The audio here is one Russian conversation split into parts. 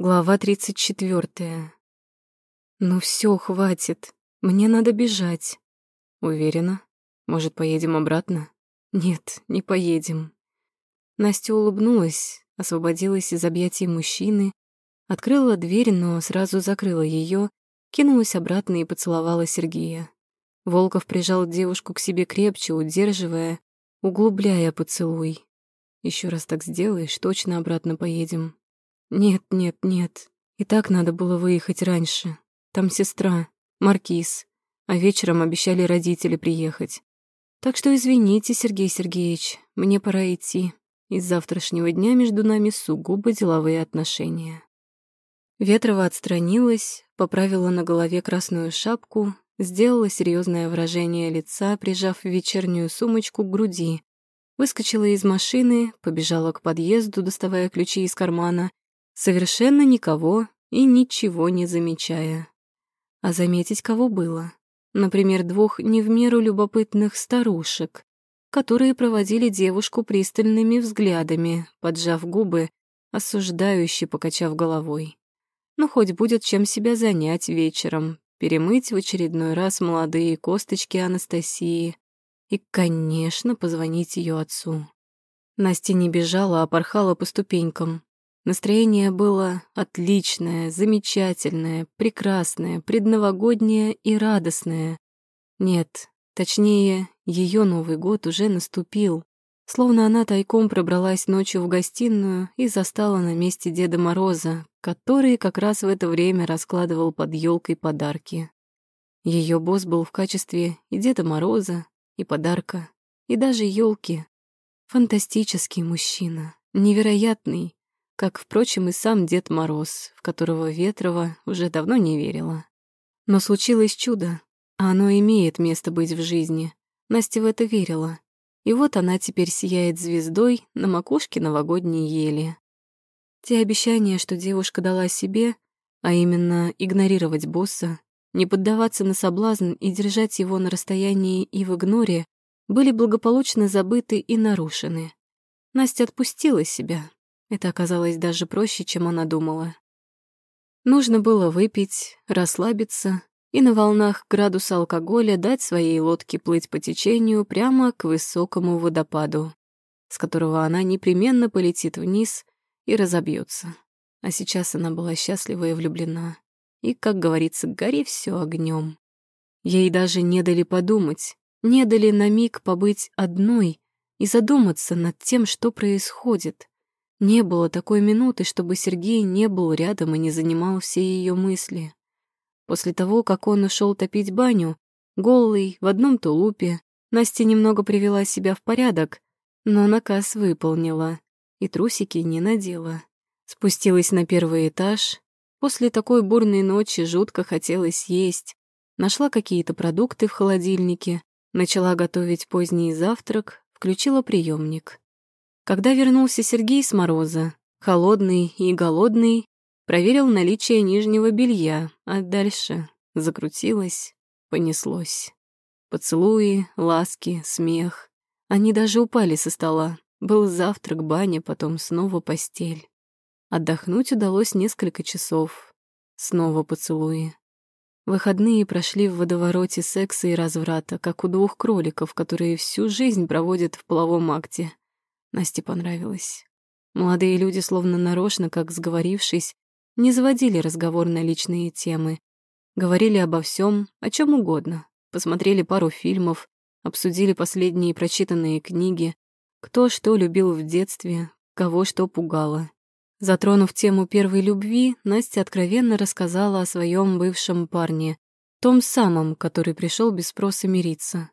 Глава 34. Ну все, хватит. Мне надо бежать. Уверена? Может, поедем обратно? Нет, не поедем. Настя улыбнулась, освободилась из объятий мужчины, открыла дверь, но сразу закрыла ее, кинулась обратно и поцеловала Сергея. Волков прижал девушку к себе крепче, удерживая, углубляя поцелуй. Еще раз так сделаешь, точно обратно поедем. Нет, нет, нет. И так надо было выехать раньше. Там сестра, Маркиз, а вечером обещали родители приехать. Так что извините, Сергей Сергеевич, мне пора идти. Из завтрашнего дня между нами сугубо деловые отношения. Ветрова отстранилась, поправила на голове красную шапку, сделала серьезное выражение лица, прижав вечернюю сумочку к груди, выскочила из машины, побежала к подъезду, доставая ключи из кармана, совершенно никого и ничего не замечая. А заметить кого было? Например, двух не в меру любопытных старушек, которые проводили девушку пристальными взглядами, поджав губы, осуждающе покачав головой. Ну, хоть будет чем себя занять вечером, перемыть в очередной раз молодые косточки Анастасии и, конечно, позвонить ее отцу. Настя не бежала, а порхала по ступенькам, Настроение было отличное, замечательное, прекрасное, предновогоднее и радостное. Нет, точнее, ее Новый год уже наступил. Словно она тайком пробралась ночью в гостиную и застала на месте Деда Мороза, который как раз в это время раскладывал под елкой подарки. Ее босс был в качестве и Деда Мороза, и подарка, и даже елки. Фантастический мужчина, невероятный, как, впрочем, и сам Дед Мороз, в которого Ветрова уже давно не верила. Но случилось чудо, а оно имеет место быть в жизни. Настя в это верила. И вот она теперь сияет звездой на макушке новогодней ели. Те обещания, что девушка дала себе, а именно игнорировать босса, не поддаваться на соблазн и держать его на расстоянии и в игноре, были благополучно забыты и нарушены. Настя отпустила себя, это оказалось даже проще, чем она думала. Нужно было выпить, расслабиться и на волнах градуса алкоголя дать своей лодке плыть по течению прямо к высокому водопаду, с которого она непременно полетит вниз и разобьется. А сейчас она была счастлива и влюблена. И, как говорится, гори все огнем. Ей даже не дали подумать, не дали на миг побыть одной и задуматься над тем, что происходит. Не было такой минуты, чтобы Сергей не был рядом и не занимал все ее мысли. После того, как он ушел топить баню, голый, в одном тулупе, Настя немного привела себя в порядок, но наказ выполнила и трусики не надела. Спустилась на первый этаж. После такой бурной ночи жутко хотелось есть. Нашла какие-то продукты в холодильнике, начала готовить поздний завтрак, включила приемник. Когда вернулся Сергей с мороза, холодный и голодный, проверил наличие нижнего белья, а дальше закрутилось, понеслось. Поцелуи, ласки, смех. Они даже упали со стола. Был завтрак, баня, потом снова постель. Отдохнуть удалось несколько часов. Снова поцелуи. Выходные прошли в водовороте секса и разврата, как у двух кроликов, которые всю жизнь проводят в половом акте. Насте понравилось. Молодые люди, словно нарочно, как сговорившись, не заводили разговор на личные темы. Говорили обо всем, о чем угодно. Посмотрели пару фильмов, обсудили последние прочитанные книги, кто что любил в детстве, кого что пугало. Затронув тему первой любви, Настя откровенно рассказала о своем бывшем парне, том самом, который пришел без спроса мириться.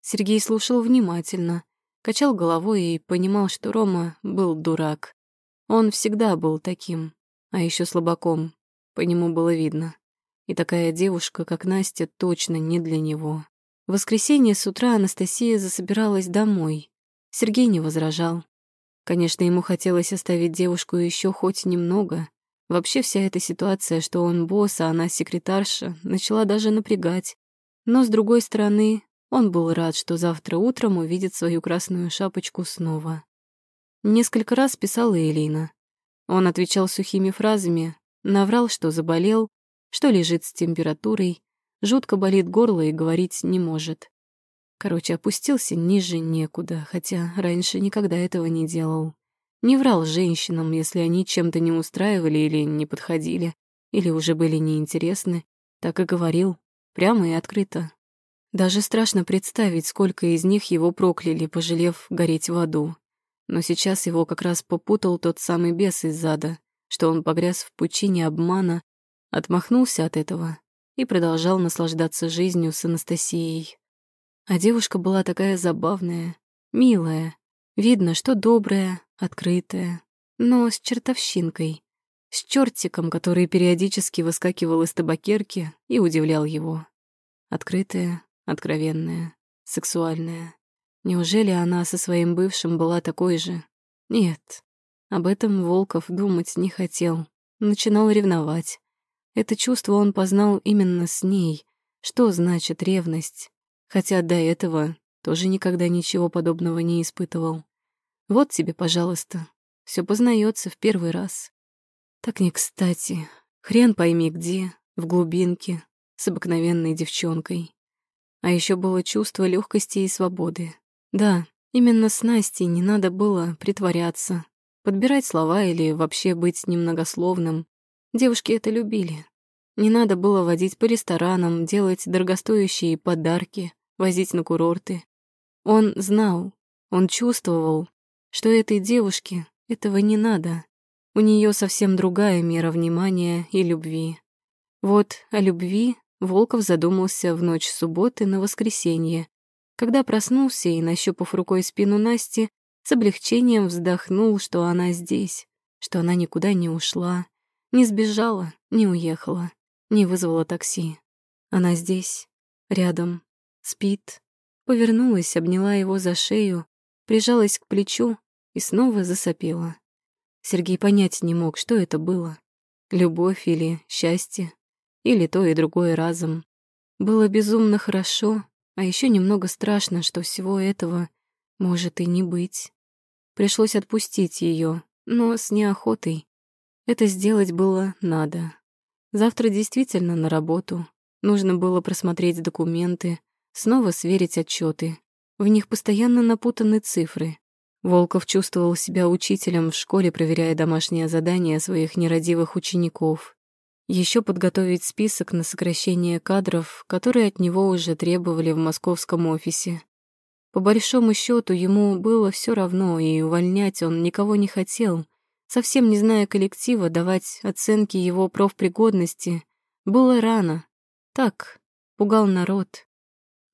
Сергей слушал внимательно, качал головой и понимал, что Рома был дурак. Он всегда был таким, а еще слабаком, по нему было видно. И такая девушка, как Настя, точно не для него. В воскресенье с утра Анастасия засобиралась домой. Сергей не возражал. Конечно, ему хотелось оставить девушку еще хоть немного. Вообще вся эта ситуация, что он босс, а она секретарша, начала даже напрягать. Но, с другой стороны, он был рад, что завтра утром увидит свою красную шапочку снова. Несколько раз писала Элина. Он отвечал сухими фразами, Наврал, что заболел, что лежит с температурой, жутко болит горло и говорить не может. Короче, опустился ниже некуда, хотя раньше никогда этого не делал. Не врал женщинам, если они чем-то не устраивали или не подходили, или уже были неинтересны, так и говорил, прямо и открыто. Даже страшно представить, сколько из них его прокляли, пожалев гореть в аду. Но сейчас его как раз попутал тот самый бес из зада, что он погряз в пучине обмана, отмахнулся от этого и продолжал наслаждаться жизнью с Анастасией. А девушка была такая забавная, милая, видно, что добрая, открытая, но с чертовщинкой, с чертиком, который периодически выскакивал из табакерки и удивлял его. Открытая, откровенная, сексуальная. Неужели она со своим бывшим была такой же? Нет, об этом Волков думать не хотел. Начинал ревновать. Это чувство он познал именно с ней. Что значит ревность? Хотя до этого тоже никогда ничего подобного не испытывал. Вот тебе, пожалуйста, все познается в первый раз. Так не кстати. Хрен пойми где, в глубинке, с обыкновенной девчонкой. А еще было чувство легкости и свободы. Да, именно с Настей не надо было притворяться, подбирать слова или вообще быть немногословным. Девушки это любили. Не надо было водить по ресторанам, делать дорогостоящие подарки, возить на курорты. Он знал, он чувствовал, что этой девушке этого не надо. У нее совсем другая мера внимания и любви. Вот о любви Волков задумался в ночь субботы на воскресенье, когда проснулся и, нащупав рукой спину Насти, с облегчением вздохнул, что она здесь, что она никуда не ушла, не сбежала, не уехала, не вызвала такси. Она здесь, рядом, спит. Повернулась, обняла его за шею, прижалась к плечу и снова засопела. Сергей понять не мог, что это было. Любовь или счастье, или то и другое разом. Было безумно хорошо, а еще немного страшно, что всего этого может и не быть. Пришлось отпустить ее, но с неохотой. Это сделать было надо. Завтра действительно на работу. Нужно было просмотреть документы, снова сверить отчеты. В них постоянно напутаны цифры. Волков чувствовал себя учителем в школе, проверяя домашние задания своих нерадивых учеников. Еще подготовить список на сокращение кадров, которые от него уже требовали в московском офисе. По большому счету ему было все равно, и увольнять он никого не хотел. Совсем не зная коллектива, давать оценки его профпригодности было рано. Так, пугал народ.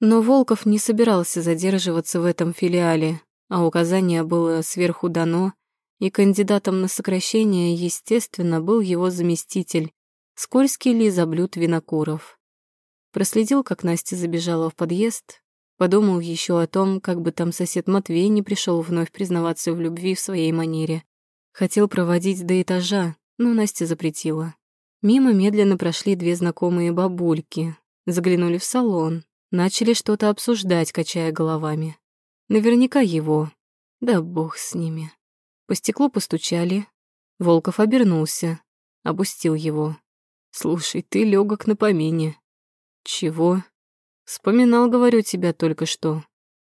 Но Волков не собирался задерживаться в этом филиале, а указание было сверху дано, и кандидатом на сокращение, естественно, был его заместитель, скользкий лизоблюд Винокуров. Проследил, как Настя забежала в подъезд, подумал еще о том, как бы там сосед Матвей не пришел вновь признаваться в любви в своей манере. Хотел проводить до этажа, но Настя запретила. Мимо медленно прошли две знакомые бабульки, заглянули в салон, начали что-то обсуждать, качая головами. Наверняка его. Да бог с ними. По стеклу постучали. Волков обернулся, опустил его. «Слушай, ты легок на помине». «Чего?» «Вспоминал, говорю, тебя только что.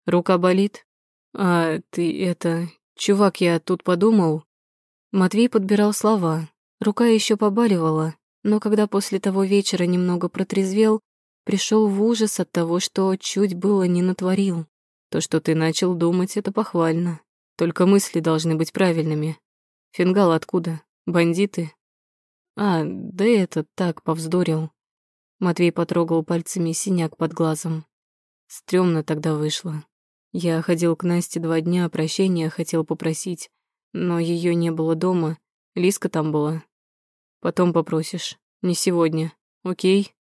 Рука болит?» «А ты это... Чувак, я тут подумал...» Матвей подбирал слова. Рука еще побаливала, но когда после того вечера немного протрезвел, пришел в ужас от того, что чуть было не натворил. То, что ты начал думать, это похвально. Только мысли должны быть правильными. Фингал откуда? Бандиты? А, да это так, повздорил. Матвей потрогал пальцами синяк под глазом. Стрёмно тогда вышло. Я ходил к Насте два дня, прощения хотел попросить, но ее не было дома, Лиска там была. Потом попросишь, не сегодня, окей?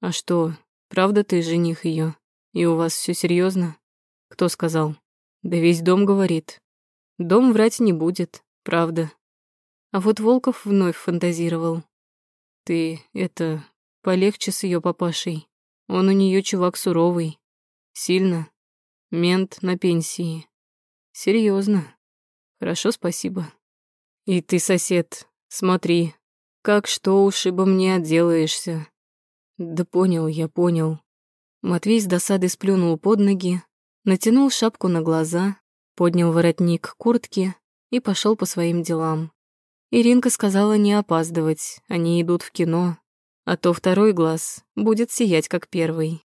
А что, правда ты жених ее? И у вас все серьезно? Кто сказал? Да весь дом говорит. Дом врать не будет, правда. А вот Волков вновь фантазировал. Ты, это, полегче с ее папашей. Он у нее чувак суровый. Сильно. Мент на пенсии. Серьезно. Хорошо, спасибо. И ты, сосед, смотри. как что ушибом мне отделаешься. Да понял я, понял. Матвей с досадой сплюнул под ноги, натянул шапку на глаза, поднял воротник куртки и пошел по своим делам. Иринка сказала не опаздывать, они идут в кино, а то второй глаз будет сиять, как первый.